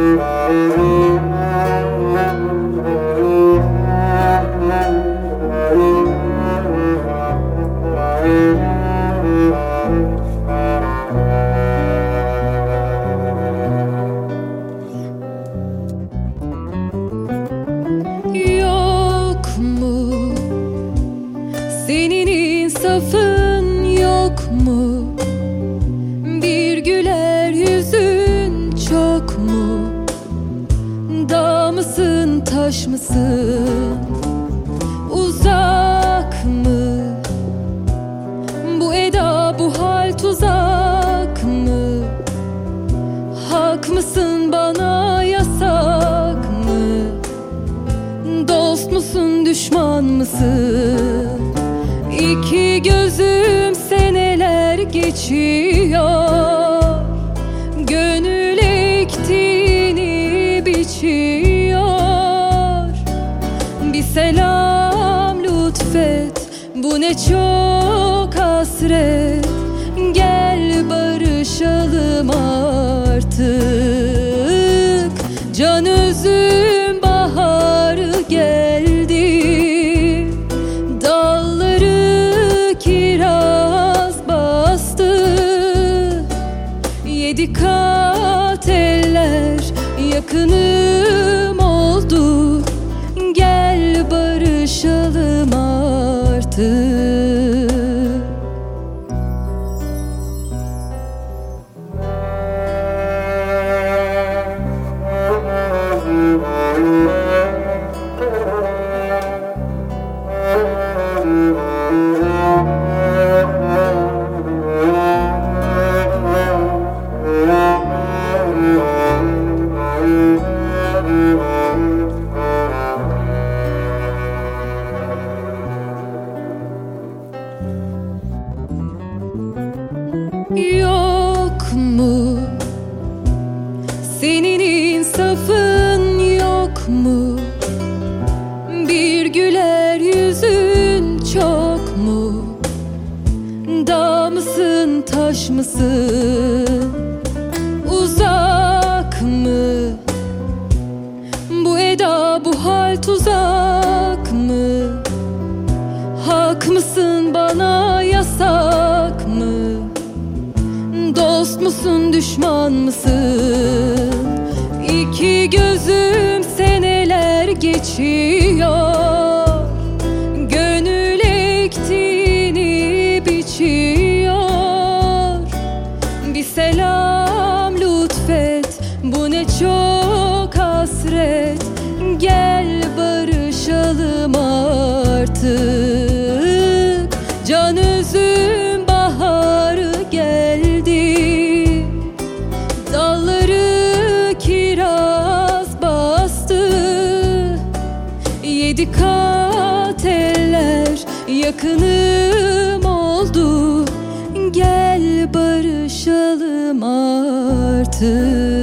Música taş mısın? Uzak mı? Bu eda bu hal tuzak mı? Hak mısın bana yasak mı? Dost musun düşman mısın? İki gözüm seneler geçiyor selam lütfet. Bu ne çok hasret. Gel barışalım artık. Can özüm baharı geldi. Dalları kiraz bastı. Yedi kat eller yakınım Yok mu? Senin insafın yok mu? Bir güler yüzün çok mu? Dağ mısın taş mısın? Uzak mı? Bu eda bu hal tuzak mı? Hak mısın bana yasak mı? Musun düşman mısın? İki gözüm seneler geçiyor Yedi kat eller yakınım oldu. Gel barışalım artık